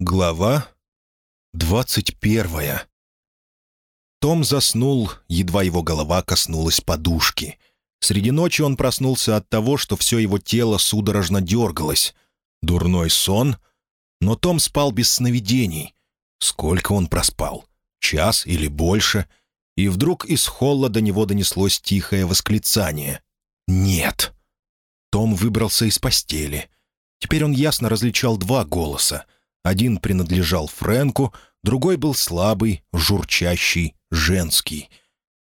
Глава двадцать первая Том заснул, едва его голова коснулась подушки. Среди ночи он проснулся от того, что все его тело судорожно дергалось. Дурной сон? Но Том спал без сновидений. Сколько он проспал? Час или больше? И вдруг из холла до него донеслось тихое восклицание. «Нет!» Том выбрался из постели. Теперь он ясно различал два голоса. Один принадлежал Фрэнку, другой был слабый, журчащий, женский.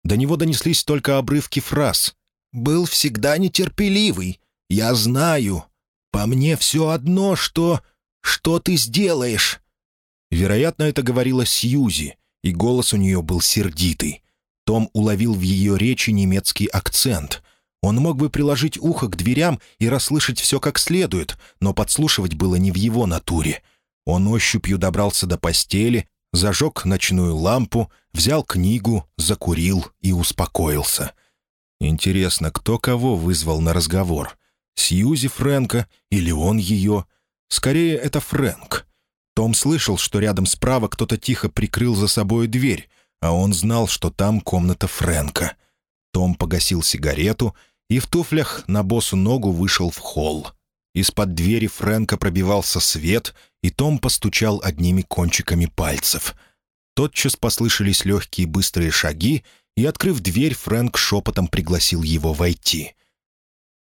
До него донеслись только обрывки фраз. «Был всегда нетерпеливый. Я знаю. По мне все одно, что... Что ты сделаешь?» Вероятно, это говорила Сьюзи, и голос у нее был сердитый. Том уловил в ее речи немецкий акцент. Он мог бы приложить ухо к дверям и расслышать все как следует, но подслушивать было не в его натуре. Он ощупью добрался до постели, зажег ночную лампу, взял книгу, закурил и успокоился. Интересно, кто кого вызвал на разговор? Сьюзи Фрэнка или он ее? Скорее, это Фрэнк. Том слышал, что рядом справа кто-то тихо прикрыл за собой дверь, а он знал, что там комната Фрэнка. Том погасил сигарету и в туфлях на босу ногу вышел в холл. Из-под двери Фрэнка пробивался свет, и Том постучал одними кончиками пальцев. Тотчас послышались легкие быстрые шаги, и, открыв дверь, Фрэнк шепотом пригласил его войти.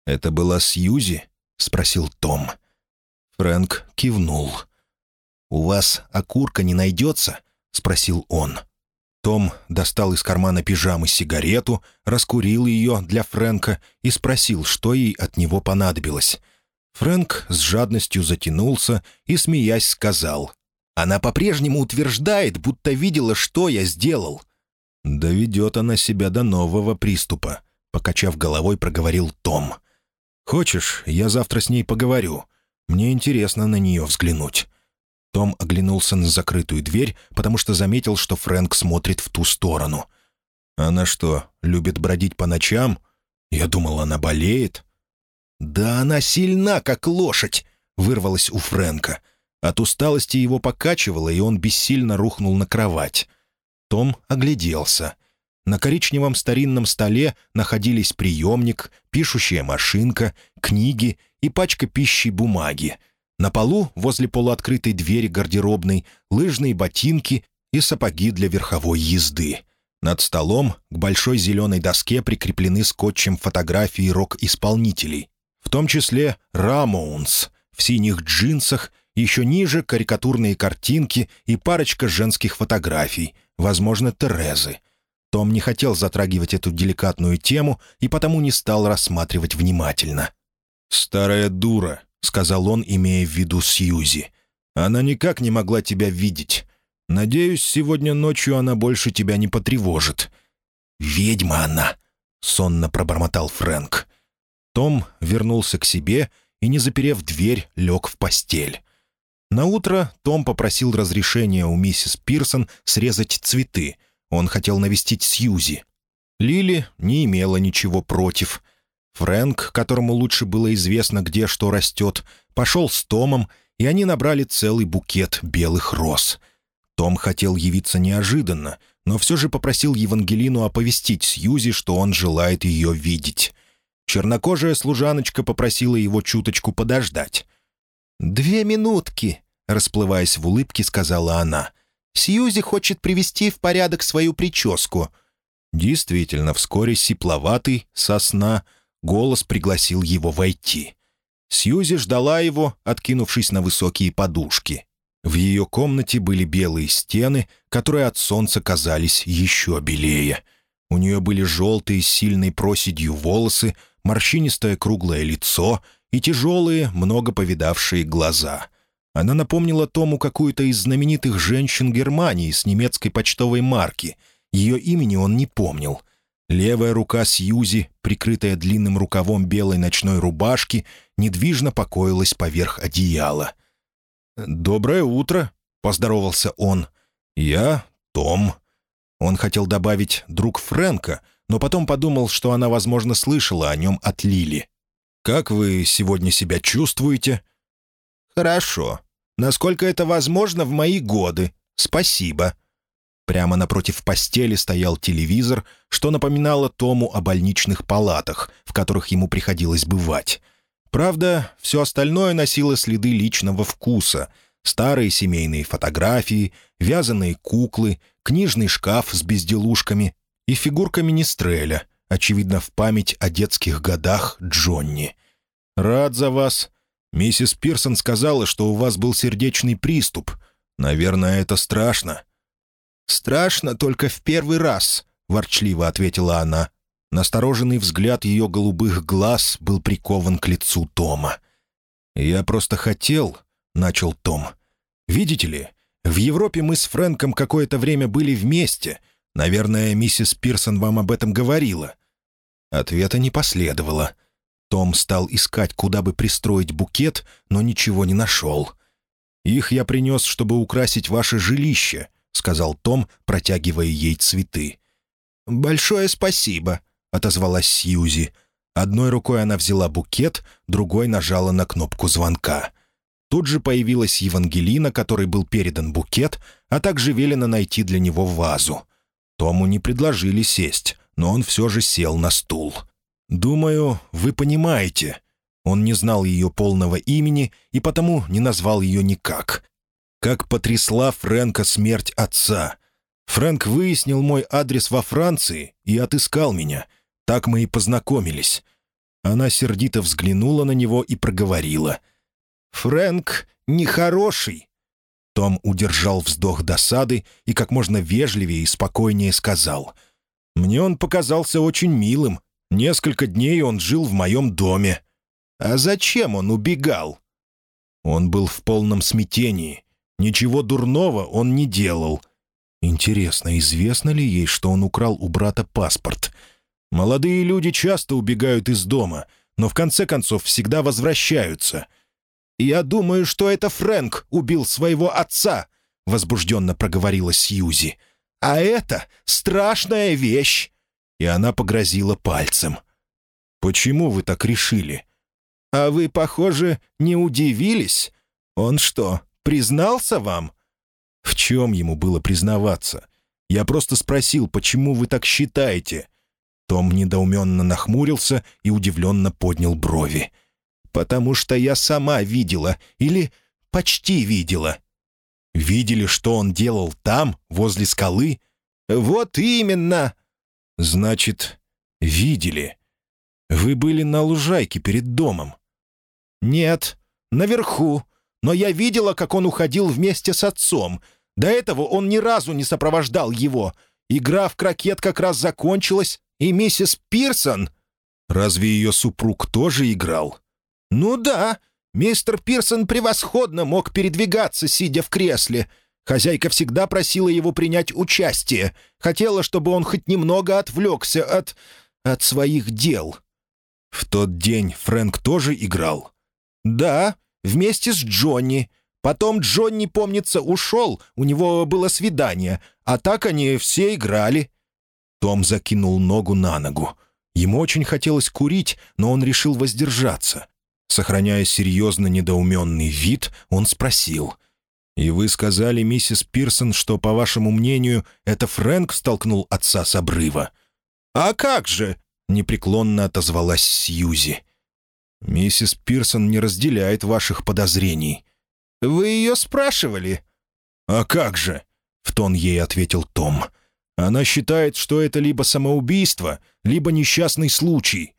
«Это была Сьюзи?» — спросил Том. Фрэнк кивнул. «У вас окурка не найдется?» — спросил он. Том достал из кармана пижамы сигарету, раскурил ее для Фрэнка и спросил, что ей от него понадобилось. Фрэнк с жадностью затянулся и, смеясь, сказал, «Она по-прежнему утверждает, будто видела, что я сделал». «Доведет она себя до нового приступа», — покачав головой, проговорил Том. «Хочешь, я завтра с ней поговорю? Мне интересно на нее взглянуть». Том оглянулся на закрытую дверь, потому что заметил, что Фрэнк смотрит в ту сторону. «Она что, любит бродить по ночам? Я думал, она болеет». «Да она сильна, как лошадь!» — вырвалась у Фрэнка. От усталости его покачивало, и он бессильно рухнул на кровать. Том огляделся. На коричневом старинном столе находились приемник, пишущая машинка, книги и пачка пищи бумаги — на полу, возле полуоткрытой двери гардеробной, лыжные ботинки и сапоги для верховой езды. Над столом к большой зеленой доске прикреплены скотчем фотографии рок-исполнителей, в том числе Рамоунс в синих джинсах, еще ниже карикатурные картинки и парочка женских фотографий, возможно, Терезы. Том не хотел затрагивать эту деликатную тему и потому не стал рассматривать внимательно. «Старая дура», — сказал он, имея в виду Сьюзи. «Она никак не могла тебя видеть. Надеюсь, сегодня ночью она больше тебя не потревожит». «Ведьма она!» — сонно пробормотал Фрэнк. Том вернулся к себе и, не заперев дверь, лег в постель. Наутро Том попросил разрешения у миссис Пирсон срезать цветы. Он хотел навестить Сьюзи. Лили не имела ничего против. Фрэнк, которому лучше было известно, где что растет, пошел с Томом, и они набрали целый букет белых роз. Том хотел явиться неожиданно, но все же попросил Евангелину оповестить Сьюзи, что он желает ее видеть. Чернокожая служаночка попросила его чуточку подождать. «Две минутки», — расплываясь в улыбке, сказала она. «Сьюзи хочет привести в порядок свою прическу». Действительно, вскоре сипловатый, сосна — Голос пригласил его войти. Сьюзи ждала его, откинувшись на высокие подушки. В ее комнате были белые стены, которые от солнца казались еще белее. У нее были желтые с сильной проседью волосы, морщинистое круглое лицо и тяжелые, много повидавшие глаза. Она напомнила Тому какую-то из знаменитых женщин Германии с немецкой почтовой марки. Ее имени он не помнил. Левая рука Сьюзи, прикрытая длинным рукавом белой ночной рубашки, недвижно покоилась поверх одеяла. «Доброе утро», — поздоровался он. «Я Том». Он хотел добавить «друг Фрэнка», но потом подумал, что она, возможно, слышала о нем от Лили. «Как вы сегодня себя чувствуете?» «Хорошо. насколько это возможно в мои годы. Спасибо». Прямо напротив постели стоял телевизор, что напоминало Тому о больничных палатах, в которых ему приходилось бывать. Правда, все остальное носило следы личного вкуса. Старые семейные фотографии, вязаные куклы, книжный шкаф с безделушками и фигурка Министреля, очевидно, в память о детских годах Джонни. «Рад за вас. Миссис Пирсон сказала, что у вас был сердечный приступ. Наверное, это страшно». «Страшно только в первый раз», — ворчливо ответила она. Настороженный взгляд ее голубых глаз был прикован к лицу Тома. «Я просто хотел», — начал Том. «Видите ли, в Европе мы с Фрэнком какое-то время были вместе. Наверное, миссис Пирсон вам об этом говорила». Ответа не последовало. Том стал искать, куда бы пристроить букет, но ничего не нашел. «Их я принес, чтобы украсить ваше жилище», — сказал Том, протягивая ей цветы. «Большое спасибо», — отозвалась Сьюзи. Одной рукой она взяла букет, другой нажала на кнопку звонка. Тут же появилась Евангелина, которой был передан букет, а также велено найти для него вазу. Тому не предложили сесть, но он все же сел на стул. «Думаю, вы понимаете». Он не знал ее полного имени и потому не назвал ее никак. Как потрясла Фрэнка смерть отца. Фрэнк выяснил мой адрес во Франции и отыскал меня. Так мы и познакомились. Она сердито взглянула на него и проговорила. «Фрэнк нехороший». Том удержал вздох досады и как можно вежливее и спокойнее сказал. «Мне он показался очень милым. Несколько дней он жил в моем доме». «А зачем он убегал?» Он был в полном смятении. Ничего дурного он не делал. Интересно, известно ли ей, что он украл у брата паспорт? Молодые люди часто убегают из дома, но в конце концов всегда возвращаются. «Я думаю, что это Фрэнк убил своего отца», — возбужденно проговорила Сьюзи. «А это страшная вещь!» И она погрозила пальцем. «Почему вы так решили?» «А вы, похоже, не удивились? Он что, признался вам?» «В чем ему было признаваться? Я просто спросил, почему вы так считаете?» Том недоуменно нахмурился и удивленно поднял брови. «Потому что я сама видела, или почти видела». «Видели, что он делал там, возле скалы?» «Вот именно!» «Значит, видели. Вы были на лужайке перед домом?» «Нет, наверху но я видела, как он уходил вместе с отцом. До этого он ни разу не сопровождал его. Игра в крокет как раз закончилась, и миссис Пирсон... Разве ее супруг тоже играл? Ну да, мистер Пирсон превосходно мог передвигаться, сидя в кресле. Хозяйка всегда просила его принять участие. Хотела, чтобы он хоть немного отвлекся от... от своих дел. В тот день Фрэнк тоже играл? Да, вместе с Джонни. Потом Джонни, помнится, ушел, у него было свидание, а так они все играли». Том закинул ногу на ногу. Ему очень хотелось курить, но он решил воздержаться. Сохраняя серьезно недоуменный вид, он спросил. «И вы сказали, миссис Пирсон, что, по вашему мнению, это Фрэнк столкнул отца с обрыва?» «А как же?» — непреклонно отозвалась Сьюзи. «Миссис Пирсон не разделяет ваших подозрений». «Вы ее спрашивали?» «А как же?» — в тон ей ответил Том. «Она считает, что это либо самоубийство, либо несчастный случай».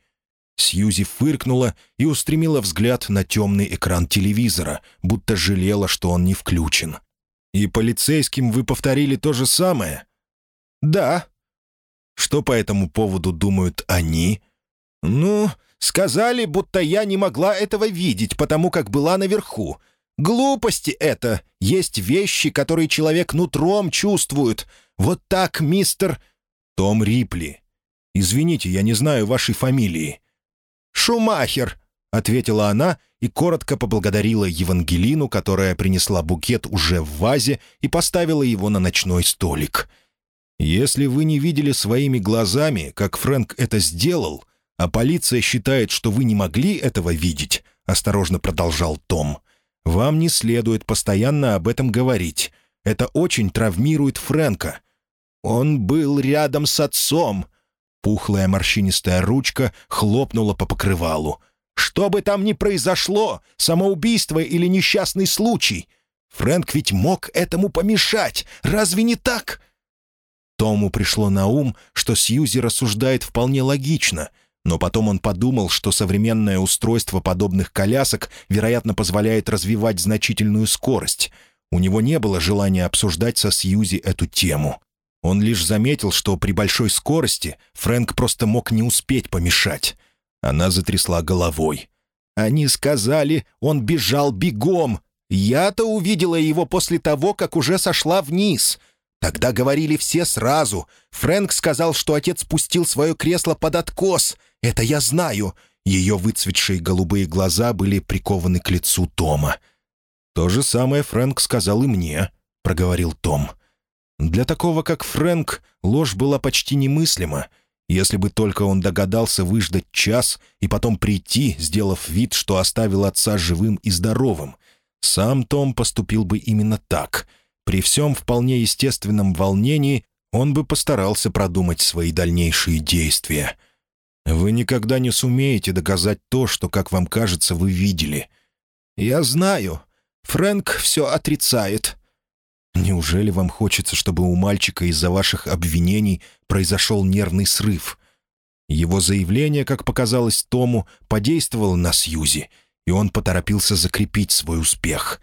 Сьюзи фыркнула и устремила взгляд на темный экран телевизора, будто жалела, что он не включен. «И полицейским вы повторили то же самое?» «Да». «Что по этому поводу думают они?» «Ну, Сказали, будто я не могла этого видеть, потому как была наверху. Глупости это. Есть вещи, которые человек нутром чувствует. Вот так, мистер...» «Том Рипли. Извините, я не знаю вашей фамилии». «Шумахер», — ответила она и коротко поблагодарила Евангелину, которая принесла букет уже в вазе и поставила его на ночной столик. «Если вы не видели своими глазами, как Фрэнк это сделал, «А полиция считает, что вы не могли этого видеть», — осторожно продолжал Том. Вам не следует постоянно об этом говорить. Это очень травмирует Фрэнка. Он был рядом с отцом. Пухлая морщинистая ручка хлопнула по покрывалу. Что бы там ни произошло, самоубийство или несчастный случай, Фрэнк ведь мог этому помешать. Разве не так? Тому пришло на ум, что Сьюзи рассуждает вполне логично, но потом он подумал, что современное устройство подобных колясок, вероятно, позволяет развивать значительную скорость. У него не было желания обсуждать со Сьюзи эту тему. Он лишь заметил, что при большой скорости Фрэнк просто мог не успеть помешать. Она затрясла головой. «Они сказали, он бежал бегом. Я-то увидела его после того, как уже сошла вниз. Тогда говорили все сразу. Фрэнк сказал, что отец спустил свое кресло под откос. Это я знаю». Ее выцветшие голубые глаза были прикованы к лицу Тома. «То же самое Фрэнк сказал и мне», — проговорил Том. Для такого, как Фрэнк, ложь была почти немыслима. Если бы только он догадался выждать час и потом прийти, сделав вид, что оставил отца живым и здоровым. Сам Том поступил бы именно так. При всем вполне естественном волнении он бы постарался продумать свои дальнейшие действия. Вы никогда не сумеете доказать то, что, как вам кажется, вы видели. «Я знаю. Фрэнк все отрицает», Неужели вам хочется, чтобы у мальчика из-за ваших обвинений произошел нервный срыв? Его заявление, как показалось Тому, подействовало на Сьюзи, и он поторопился закрепить свой успех.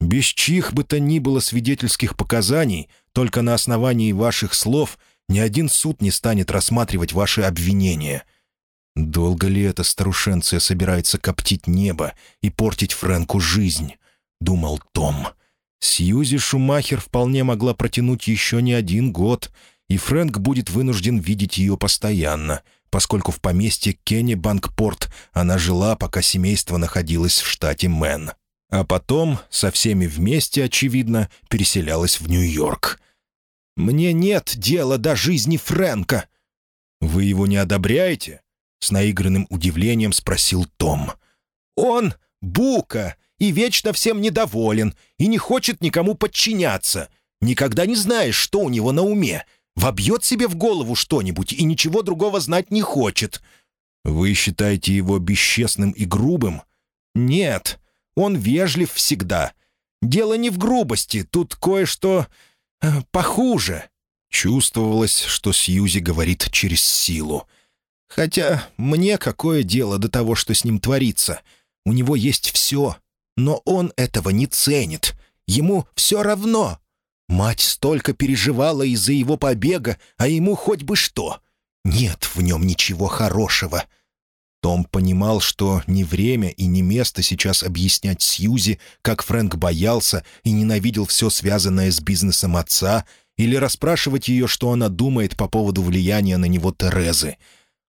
Без чьих бы то ни было свидетельских показаний, только на основании ваших слов ни один суд не станет рассматривать ваши обвинения. Долго ли эта старушенция собирается коптить небо и портить Фрэнку жизнь? — думал Том. — Сьюзи Шумахер вполне могла протянуть еще не один год, и Фрэнк будет вынужден видеть ее постоянно, поскольку в поместье Кенни Банкпорт она жила, пока семейство находилось в штате Мэн. А потом, со всеми вместе, очевидно, переселялась в Нью-Йорк. «Мне нет дела до жизни Фрэнка!» «Вы его не одобряете?» — с наигранным удивлением спросил Том. «Он — бука, и вечно всем недоволен, и не хочет никому подчиняться. Никогда не знаешь, что у него на уме. Вобьет себе в голову что-нибудь и ничего другого знать не хочет. Вы считаете его бесчестным и грубым? Нет, он вежлив всегда. Дело не в грубости, тут кое-что э, похуже. Чувствовалось, что Сьюзи говорит через силу. Хотя мне какое дело до того, что с ним творится? У него есть все, но он этого не ценит. Ему все равно. Мать столько переживала из-за его побега, а ему хоть бы что. Нет в нем ничего хорошего. Том понимал, что не время и не место сейчас объяснять Сьюзи, как Фрэнк боялся и ненавидел все связанное с бизнесом отца, или расспрашивать ее, что она думает по поводу влияния на него Терезы.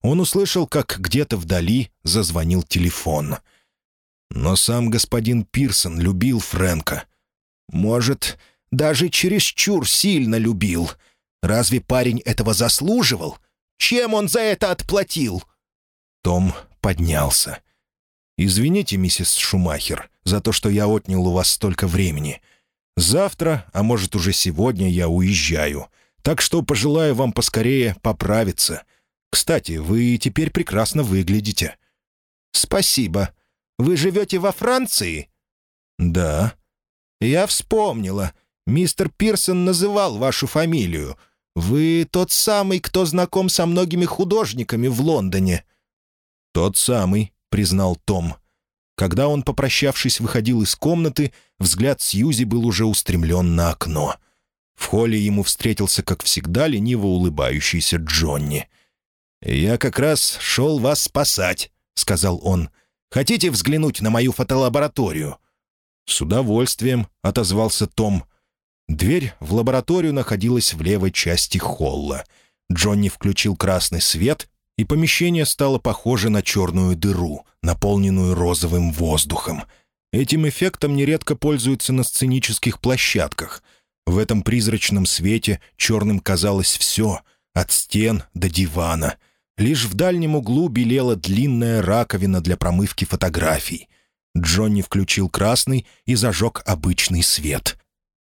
Он услышал, как где-то вдали зазвонил телефон — но сам господин Пирсон любил Фрэнка. Может, даже чересчур сильно любил. Разве парень этого заслуживал? Чем он за это отплатил?» Том поднялся. «Извините, миссис Шумахер, за то, что я отнял у вас столько времени. Завтра, а может уже сегодня, я уезжаю. Так что пожелаю вам поскорее поправиться. Кстати, вы теперь прекрасно выглядите». «Спасибо», вы живете во Франции?» «Да». «Я вспомнила. Мистер Пирсон называл вашу фамилию. Вы тот самый, кто знаком со многими художниками в Лондоне». «Тот самый», — признал Том. Когда он, попрощавшись, выходил из комнаты, взгляд Сьюзи был уже устремлен на окно. В холле ему встретился, как всегда, лениво улыбающийся Джонни. «Я как раз шел вас спасать», — сказал он. Хотите взглянуть на мою фотолабораторию?» «С удовольствием», — отозвался Том. Дверь в лабораторию находилась в левой части холла. Джонни включил красный свет, и помещение стало похоже на черную дыру, наполненную розовым воздухом. Этим эффектом нередко пользуются на сценических площадках. В этом призрачном свете черным казалось все, от стен до дивана — Лишь в дальнем углу белела длинная раковина для промывки фотографий. Джонни включил красный и зажег обычный свет.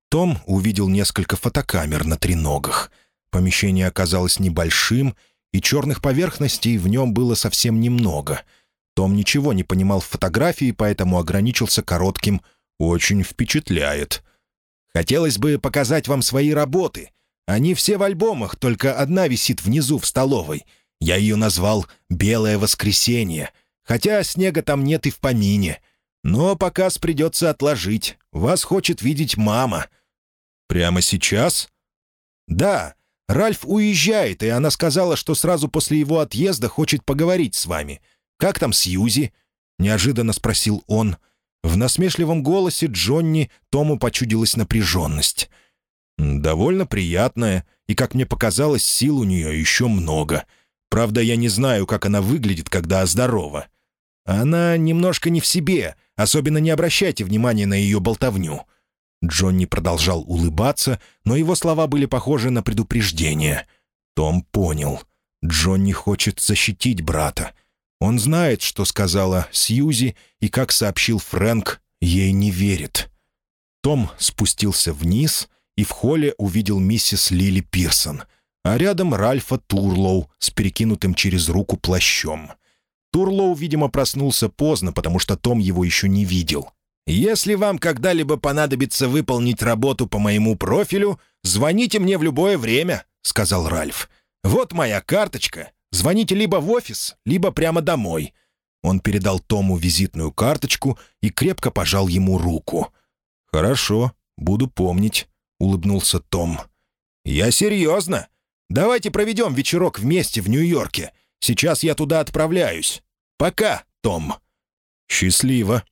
Том увидел несколько фотокамер на треногах. Помещение оказалось небольшим, и черных поверхностей в нем было совсем немного. Том ничего не понимал в фотографии, поэтому ограничился коротким «очень впечатляет». «Хотелось бы показать вам свои работы. Они все в альбомах, только одна висит внизу в столовой. Я ее назвал «Белое воскресенье», хотя снега там нет и в помине. Но показ придется отложить. Вас хочет видеть мама». «Прямо сейчас?» «Да. Ральф уезжает, и она сказала, что сразу после его отъезда хочет поговорить с вами. Как там Сьюзи?» — неожиданно спросил он. В насмешливом голосе Джонни Тому почудилась напряженность. «Довольно приятная, и, как мне показалось, сил у нее еще много. Правда, я не знаю, как она выглядит, когда здорова. Она немножко не в себе, особенно не обращайте внимания на ее болтовню». Джонни продолжал улыбаться, но его слова были похожи на предупреждение. Том понял. Джонни хочет защитить брата. Он знает, что сказала Сьюзи, и, как сообщил Фрэнк, ей не верит. Том спустился вниз и в холле увидел миссис Лили Пирсон, а рядом Ральфа Турлоу с перекинутым через руку плащом — Турлоу, видимо, проснулся поздно, потому что Том его еще не видел. «Если вам когда-либо понадобится выполнить работу по моему профилю, звоните мне в любое время», — сказал Ральф. «Вот моя карточка. Звоните либо в офис, либо прямо домой». Он передал Тому визитную карточку и крепко пожал ему руку. «Хорошо, буду помнить», — улыбнулся Том. «Я серьезно. Давайте проведем вечерок вместе в Нью-Йорке. Сейчас я туда отправляюсь. Пока, Том». «Счастливо».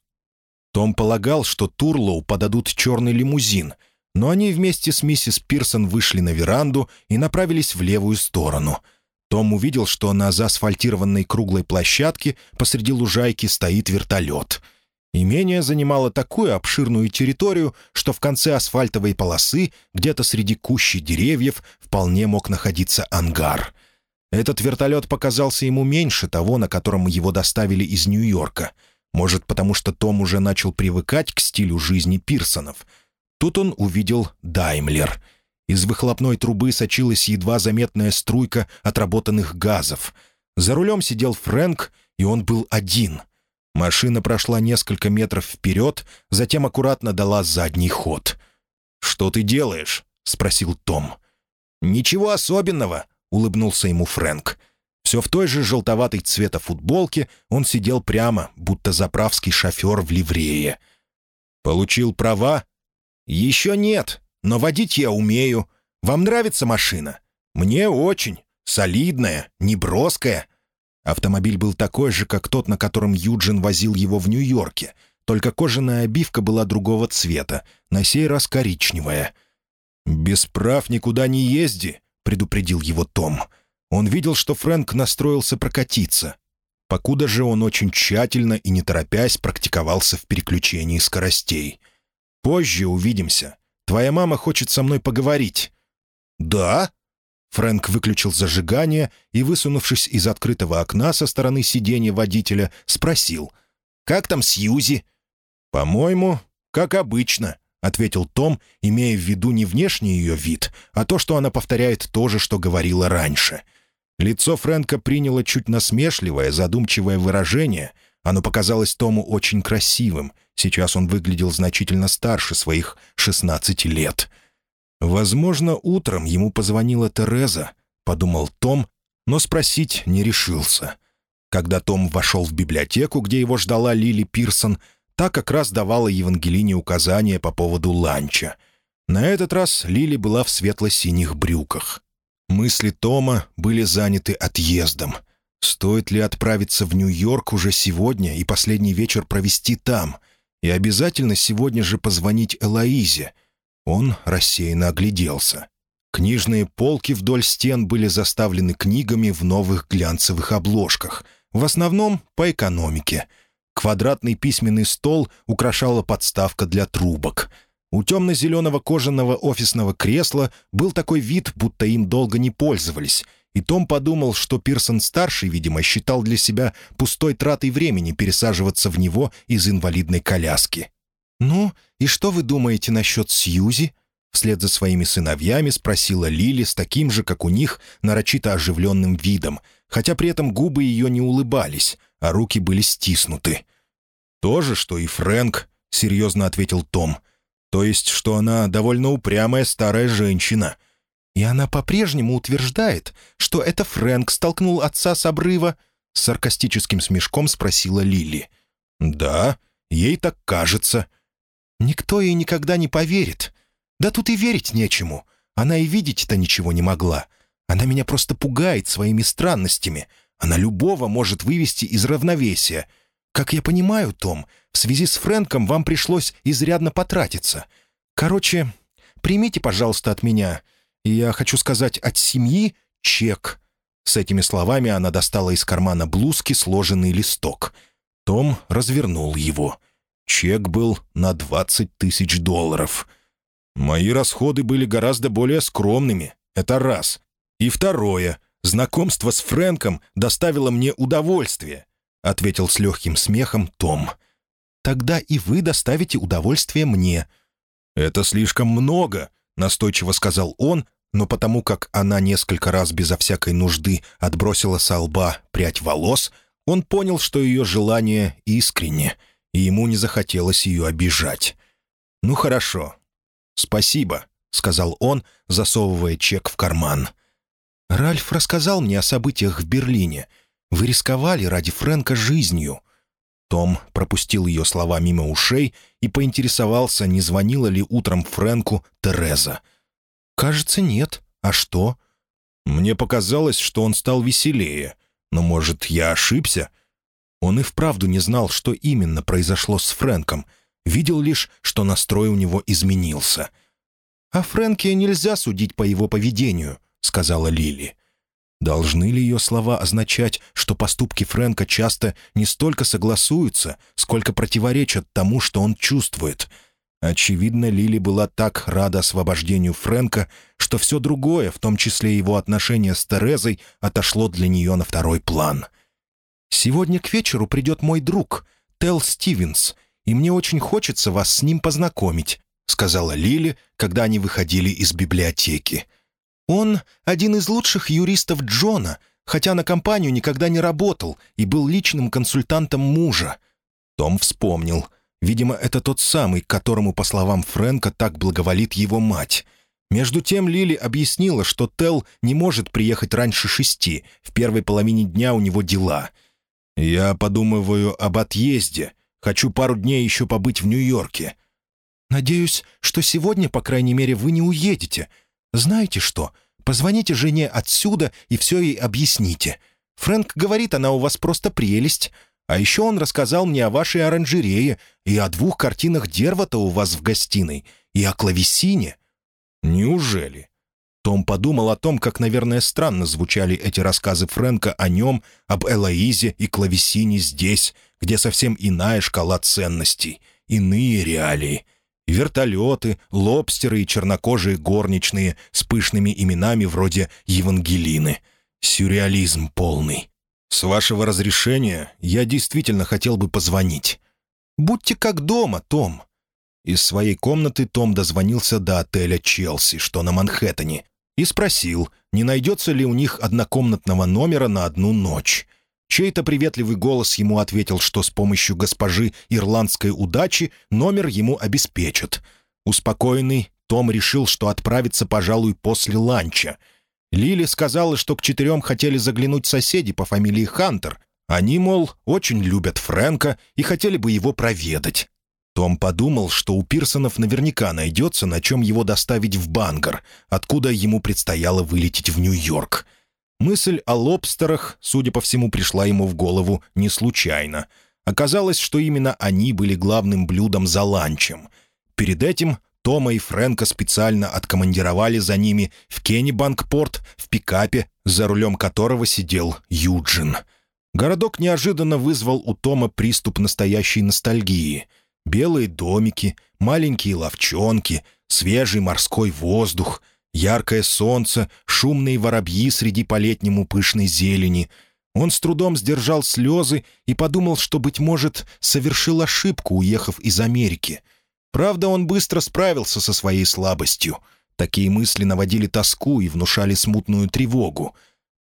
Том полагал, что Турлоу подадут черный лимузин, но они вместе с миссис Пирсон вышли на веранду и направились в левую сторону. Том увидел, что на заасфальтированной круглой площадке посреди лужайки стоит вертолет. Имение занимало такую обширную территорию, что в конце асфальтовой полосы, где-то среди кущи деревьев, вполне мог находиться ангар — этот вертолет показался ему меньше того, на котором его доставили из Нью-Йорка. Может, потому что Том уже начал привыкать к стилю жизни Пирсонов. Тут он увидел Даймлер. Из выхлопной трубы сочилась едва заметная струйка отработанных газов. За рулем сидел Фрэнк, и он был один. Машина прошла несколько метров вперед, затем аккуратно дала задний ход. «Что ты делаешь?» — спросил Том. «Ничего особенного», улыбнулся ему Фрэнк. Все в той же желтоватой цвета футболке он сидел прямо, будто заправский шофер в ливрее. «Получил права?» «Еще нет, но водить я умею. Вам нравится машина?» «Мне очень. Солидная, неброская». Автомобиль был такой же, как тот, на котором Юджин возил его в Нью-Йорке, только кожаная обивка была другого цвета, на сей раз коричневая. «Без прав никуда не езди», — предупредил его Том. Он видел, что Фрэнк настроился прокатиться. Покуда же он очень тщательно и не торопясь практиковался в переключении скоростей. «Позже увидимся. Твоя мама хочет со мной поговорить». «Да?» Фрэнк выключил зажигание и, высунувшись из открытого окна со стороны сиденья водителя, спросил. «Как там Сьюзи?» «По-моему, как обычно», ответил Том, имея в виду не внешний ее вид, а то, что она повторяет то же, что говорила раньше. Лицо Фрэнка приняло чуть насмешливое, задумчивое выражение. Оно показалось Тому очень красивым. Сейчас он выглядел значительно старше своих 16 лет. «Возможно, утром ему позвонила Тереза», — подумал Том, но спросить не решился. Когда Том вошел в библиотеку, где его ждала Лили Пирсон, Та как раз давала Евангелине указания по поводу ланча. На этот раз Лили была в светло-синих брюках. Мысли Тома были заняты отъездом. Стоит ли отправиться в Нью-Йорк уже сегодня и последний вечер провести там? И обязательно сегодня же позвонить Элоизе? Он рассеянно огляделся. Книжные полки вдоль стен были заставлены книгами в новых глянцевых обложках, в основном по экономике — Квадратный письменный стол украшала подставка для трубок. У темно-зеленого кожаного офисного кресла был такой вид, будто им долго не пользовались, и Том подумал, что Пирсон-старший, видимо, считал для себя пустой тратой времени пересаживаться в него из инвалидной коляски. «Ну, и что вы думаете насчет Сьюзи?» Вслед за своими сыновьями спросила Лили с таким же, как у них, нарочито оживленным видом, хотя при этом губы ее не улыбались, а руки были стиснуты. «То же, что и Фрэнк», — серьезно ответил Том. «То есть, что она довольно упрямая старая женщина». «И она по-прежнему утверждает, что это Фрэнк столкнул отца с обрыва?» — с саркастическим смешком спросила Лили. «Да, ей так кажется». «Никто ей никогда не поверит. Да тут и верить нечему. Она и видеть-то ничего не могла. Она меня просто пугает своими странностями. Она любого может вывести из равновесия. Как я понимаю, Том, в связи с Фрэнком вам пришлось изрядно потратиться. Короче, примите, пожалуйста, от меня, я хочу сказать, от семьи, чек». С этими словами она достала из кармана блузки сложенный листок. Том развернул его. Чек был на 20 тысяч долларов — Мои расходы были гораздо более скромными. Это раз. И второе. Знакомство с Фрэнком доставило мне удовольствие», — ответил с легким смехом Том. «Тогда и вы доставите удовольствие мне». «Это слишком много», — настойчиво сказал он, но потому как она несколько раз безо всякой нужды отбросила со лба прядь волос, он понял, что ее желание искренне, и ему не захотелось ее обижать. «Ну хорошо, «Спасибо», — сказал он, засовывая чек в карман. «Ральф рассказал мне о событиях в Берлине. Вы рисковали ради Фрэнка жизнью». Том пропустил ее слова мимо ушей и поинтересовался, не звонила ли утром Фрэнку Тереза. «Кажется, нет. А что?» «Мне показалось, что он стал веселее. Но, может, я ошибся?» Он и вправду не знал, что именно произошло с Фрэнком — Видел лишь, что настрой у него изменился. «О Фрэнке нельзя судить по его поведению», — сказала Лили. Должны ли ее слова означать, что поступки Фрэнка часто не столько согласуются, сколько противоречат тому, что он чувствует? Очевидно, Лили была так рада освобождению Фрэнка, что все другое, в том числе его отношения с Терезой, отошло для нее на второй план. «Сегодня к вечеру придет мой друг, Тел Стивенс, и мне очень хочется вас с ним познакомить», — сказала Лили, когда они выходили из библиотеки. «Он один из лучших юристов Джона, хотя на компанию никогда не работал и был личным консультантом мужа». Том вспомнил. Видимо, это тот самый, к которому, по словам Фрэнка, так благоволит его мать. Между тем Лили объяснила, что Тел не может приехать раньше шести, в первой половине дня у него дела. «Я подумываю об отъезде», Хочу пару дней еще побыть в Нью-Йорке». «Надеюсь, что сегодня, по крайней мере, вы не уедете. Знаете что? Позвоните жене отсюда и все ей объясните. Фрэнк говорит, она у вас просто прелесть. А еще он рассказал мне о вашей оранжерее и о двух картинах Дервата у вас в гостиной, и о клавесине». «Неужели?» Том подумал о том, как, наверное, странно звучали эти рассказы Фрэнка о нем, об Элоизе и клавесине здесь, где совсем иная шкала ценностей, иные реалии. Вертолеты, лобстеры и чернокожие горничные с пышными именами вроде Евангелины. Сюрреализм полный. С вашего разрешения я действительно хотел бы позвонить. Будьте как дома, Том. Из своей комнаты Том дозвонился до отеля «Челси», что на Манхэттене, и спросил, не найдется ли у них однокомнатного номера на одну ночь. Чей-то приветливый голос ему ответил, что с помощью госпожи ирландской удачи номер ему обеспечат. Успокоенный, Том решил, что отправится, пожалуй, после ланча. Лили сказала, что к четырем хотели заглянуть соседи по фамилии Хантер. Они, мол, очень любят Фрэнка и хотели бы его проведать. Том подумал, что у Пирсонов наверняка найдется, на чем его доставить в Бангар, откуда ему предстояло вылететь в Нью-Йорк. Мысль о лобстерах, судя по всему, пришла ему в голову не случайно. Оказалось, что именно они были главным блюдом за ланчем. Перед этим Тома и Фрэнка специально откомандировали за ними в Кеннибанкпорт в пикапе, за рулем которого сидел Юджин. Городок неожиданно вызвал у Тома приступ настоящей ностальгии — Белые домики, маленькие ловчонки, свежий морской воздух. Яркое солнце, шумные воробьи среди по-летнему пышной зелени. Он с трудом сдержал слезы и подумал, что, быть может, совершил ошибку, уехав из Америки. Правда, он быстро справился со своей слабостью. Такие мысли наводили тоску и внушали смутную тревогу.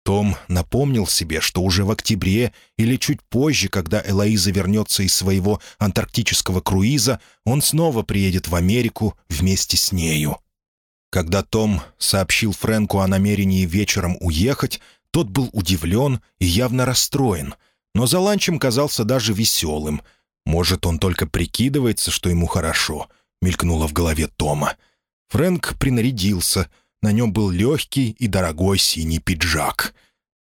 Том напомнил себе, что уже в октябре или чуть позже, когда Элоиза вернется из своего антарктического круиза, он снова приедет в Америку вместе с нею. Когда Том сообщил Фрэнку о намерении вечером уехать, тот был удивлен и явно расстроен, но за ланчем казался даже веселым. «Может, он только прикидывается, что ему хорошо», — мелькнуло в голове Тома. Фрэнк принарядился. На нем был легкий и дорогой синий пиджак.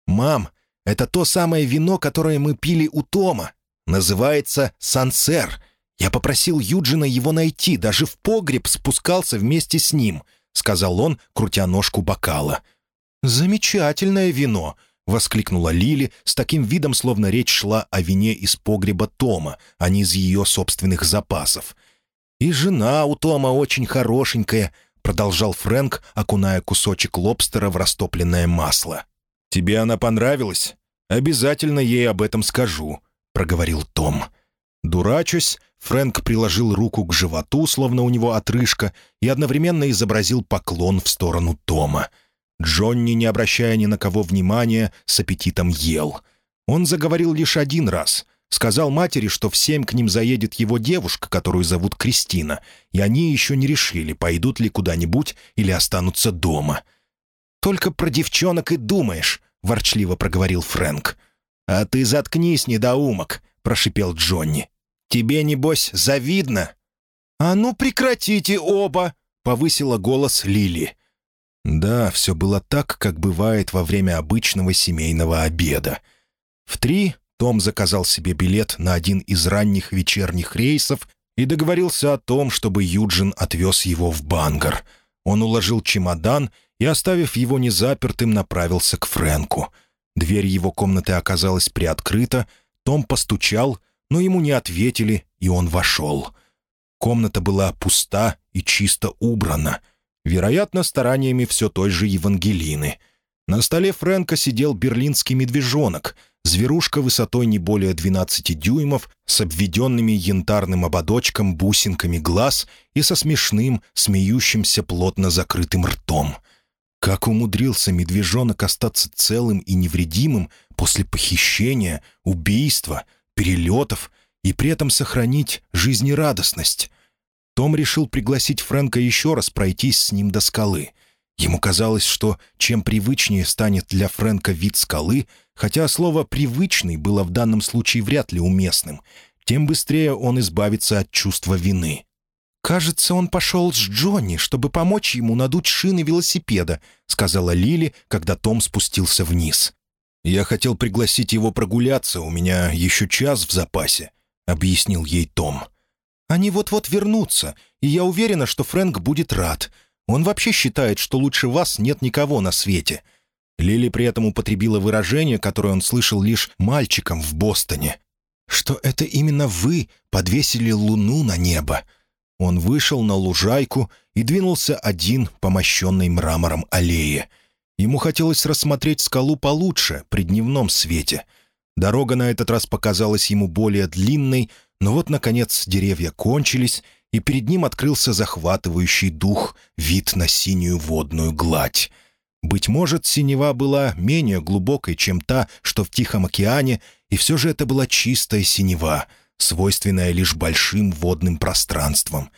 «Мам, это то самое вино, которое мы пили у Тома. Называется «Сансер». Я попросил Юджина его найти, даже в погреб спускался вместе с ним», — сказал он, крутя ножку бокала. «Замечательное вино!» — воскликнула Лили с таким видом, словно речь шла о вине из погреба Тома, а не из ее собственных запасов. «И жена у Тома очень хорошенькая», — продолжал Фрэнк, окуная кусочек лобстера в растопленное масло. «Тебе она понравилась? Обязательно ей об этом скажу», — проговорил Том. Дурачась, Фрэнк приложил руку к животу, словно у него отрыжка, и одновременно изобразил поклон в сторону Тома — Джонни, не обращая ни на кого внимания, с аппетитом ел. Он заговорил лишь один раз. Сказал матери, что в семь к ним заедет его девушка, которую зовут Кристина, и они еще не решили, пойдут ли куда-нибудь или останутся дома. «Только про девчонок и думаешь», — ворчливо проговорил Фрэнк. «А ты заткнись, недоумок», — прошипел Джонни. «Тебе, небось, завидно?» «А ну прекратите оба!» — повысила голос Лили. Да, все было так, как бывает во время обычного семейного обеда. В три Том заказал себе билет на один из ранних вечерних рейсов и договорился о том, чтобы Юджин отвез его в Бангар. Он уложил чемодан и, оставив его незапертым, направился к Фрэнку. Дверь его комнаты оказалась приоткрыта, Том постучал, но ему не ответили, и он вошел. Комната была пуста и чисто убрана — вероятно, стараниями все той же Евангелины. На столе Фрэнка сидел берлинский медвежонок, зверушка высотой не более 12 дюймов, с обведенными янтарным ободочком бусинками глаз и со смешным, смеющимся плотно закрытым ртом. Как умудрился медвежонок остаться целым и невредимым после похищения, убийства, перелетов и при этом сохранить жизнерадостность? Том решил пригласить Фрэнка еще раз пройтись с ним до скалы. Ему казалось, что чем привычнее станет для Фрэнка вид скалы, хотя слово «привычный» было в данном случае вряд ли уместным, тем быстрее он избавится от чувства вины. «Кажется, он пошел с Джонни, чтобы помочь ему надуть шины велосипеда», сказала Лили, когда Том спустился вниз. «Я хотел пригласить его прогуляться, у меня еще час в запасе», — объяснил ей Том. Они вот-вот вернутся, и я уверена, что Фрэнк будет рад. Он вообще считает, что лучше вас нет никого на свете». Лили при этом употребила выражение, которое он слышал лишь мальчиком в Бостоне. «Что это именно вы подвесили луну на небо?» Он вышел на лужайку и двинулся один по мощенной мрамором аллее. Ему хотелось рассмотреть скалу получше, при дневном свете. Дорога на этот раз показалась ему более длинной, но вот, наконец, деревья кончились, и перед ним открылся захватывающий дух вид на синюю водную гладь. Быть может, синева была менее глубокой, чем та, что в Тихом океане, и все же это была чистая синева, свойственная лишь большим водным пространствам.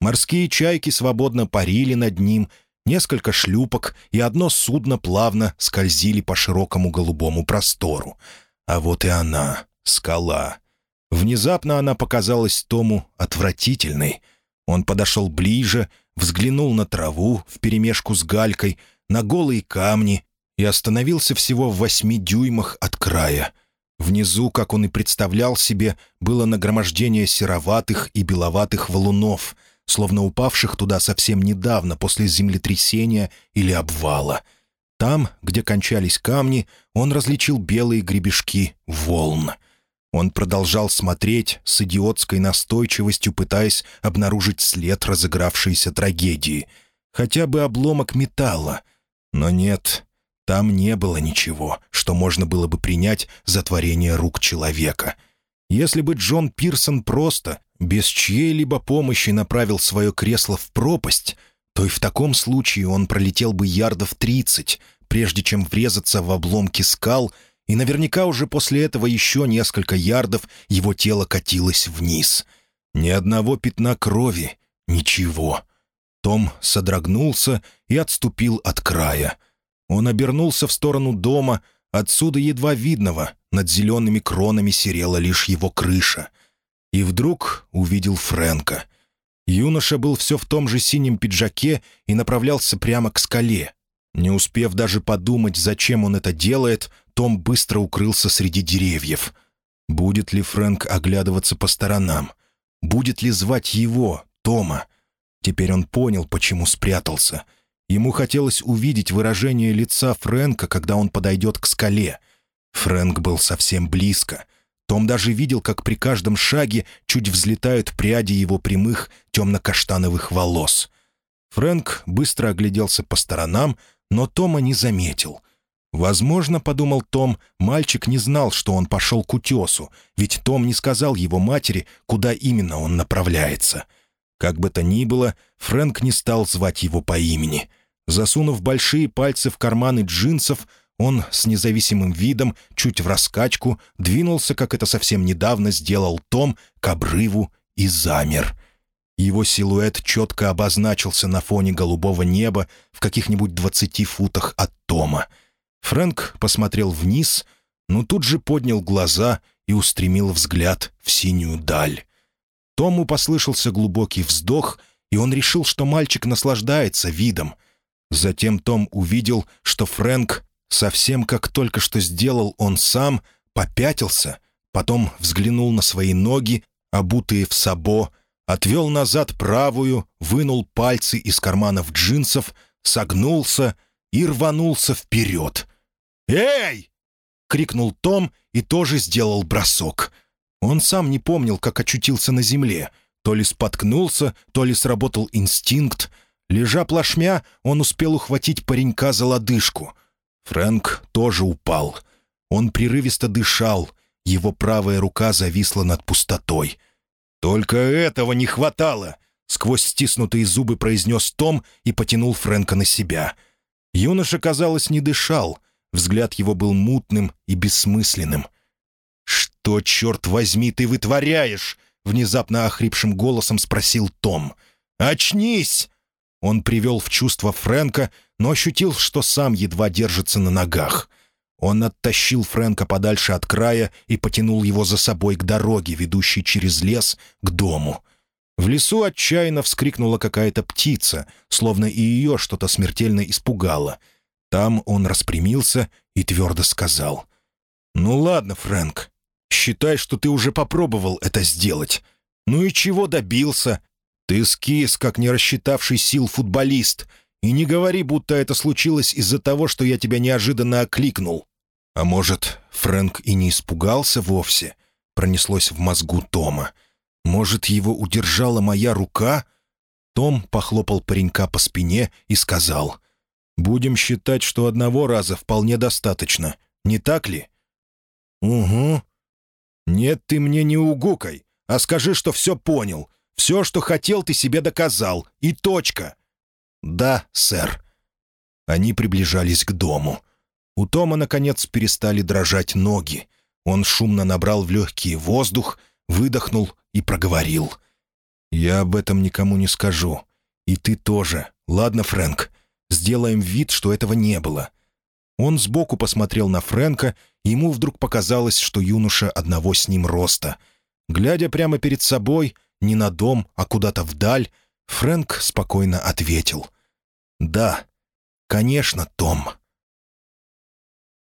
Морские чайки свободно парили над ним, несколько шлюпок и одно судно плавно скользили по широкому голубому простору. А вот и она, скала — Внезапно она показалась Тому отвратительной. Он подошел ближе, взглянул на траву вперемешку с галькой, на голые камни и остановился всего в восьми дюймах от края. Внизу, как он и представлял себе, было нагромождение сероватых и беловатых валунов, словно упавших туда совсем недавно после землетрясения или обвала. Там, где кончались камни, он различил белые гребешки волн — он продолжал смотреть с идиотской настойчивостью, пытаясь обнаружить след разыгравшейся трагедии. хотя бы обломок металла. Но нет, там не было ничего, что можно было бы принять за творение рук человека. Если бы Джон Пирсон просто, без чьей-либо помощи направил свое кресло в пропасть, то и в таком случае он пролетел бы ярдов тридцать, прежде чем врезаться в обломки скал, и наверняка уже после этого еще несколько ярдов его тело катилось вниз. Ни одного пятна крови, ничего. Том содрогнулся и отступил от края. Он обернулся в сторону дома, отсюда едва видного, над зелеными кронами серела лишь его крыша. И вдруг увидел Фрэнка. Юноша был все в том же синем пиджаке и направлялся прямо к скале. Не успев даже подумать, зачем он это делает, Том быстро укрылся среди деревьев. Будет ли Фрэнк оглядываться по сторонам? Будет ли звать его, Тома? Теперь он понял, почему спрятался — Ему хотелось увидеть выражение лица Фрэнка, когда он подойдет к скале. Фрэнк был совсем близко. Том даже видел, как при каждом шаге чуть взлетают пряди его прямых темно-каштановых волос. Фрэнк быстро огляделся по сторонам, но Тома не заметил. Возможно, подумал Том, мальчик не знал, что он пошел к утесу, ведь Том не сказал его матери, куда именно он направляется. Как бы то ни было, Фрэнк не стал звать его по имени. Засунув большие пальцы в карманы джинсов, он с независимым видом, чуть в раскачку, двинулся, как это совсем недавно сделал Том, к обрыву и замер. Его силуэт четко обозначился на фоне голубого неба в каких-нибудь двадцати футах от Тома. Фрэнк посмотрел вниз, но тут же поднял глаза и устремил взгляд в синюю даль. Тому послышался глубокий вздох, и он решил, что мальчик наслаждается видом — Затем Том увидел, что Фрэнк, совсем как только что сделал он сам, попятился, потом взглянул на свои ноги, обутые в сабо, отвел назад правую, вынул пальцы из карманов джинсов, согнулся и рванулся вперед. «Эй!» — крикнул Том и тоже сделал бросок. Он сам не помнил, как очутился на земле. То ли споткнулся, то ли сработал инстинкт — Лежа плашмя, он успел ухватить паренька за лодыжку. Фрэнк тоже упал. Он прерывисто дышал, его правая рука зависла над пустотой. «Только этого не хватало!» — сквозь стиснутые зубы произнес Том и потянул Фрэнка на себя. Юноша, казалось, не дышал. Взгляд его был мутным и бессмысленным. «Что, черт возьми, ты вытворяешь?» — внезапно охрипшим голосом спросил Том. «Очнись!» Он привел в чувство Фрэнка, но ощутил, что сам едва держится на ногах. Он оттащил Фрэнка подальше от края и потянул его за собой к дороге, ведущей через лес к дому. В лесу отчаянно вскрикнула какая-то птица, словно и ее что-то смертельно испугало. Там он распрямился и твердо сказал. «Ну ладно, Фрэнк, считай, что ты уже попробовал это сделать. Ну и чего добился? «Ты скис, как не рассчитавший сил футболист, и не говори, будто это случилось из-за того, что я тебя неожиданно окликнул». «А может, Фрэнк и не испугался вовсе?» — пронеслось в мозгу Тома. «Может, его удержала моя рука?» Том похлопал паренька по спине и сказал. «Будем считать, что одного раза вполне достаточно, не так ли?» «Угу». «Нет, ты мне не угукай, а скажи, что все понял. Все, что хотел, ты себе доказал. И точка». «Да, сэр». Они приближались к дому. У Тома, наконец, перестали дрожать ноги. Он шумно набрал в легкий воздух, выдохнул и проговорил. «Я об этом никому не скажу. И ты тоже. Ладно, Фрэнк? Сделаем вид, что этого не было». Он сбоку посмотрел на Фрэнка, и ему вдруг показалось, что юноша одного с ним роста. Глядя прямо перед собой, не на дом, а куда-то вдаль, Фрэнк спокойно ответил. «Да, конечно, Том».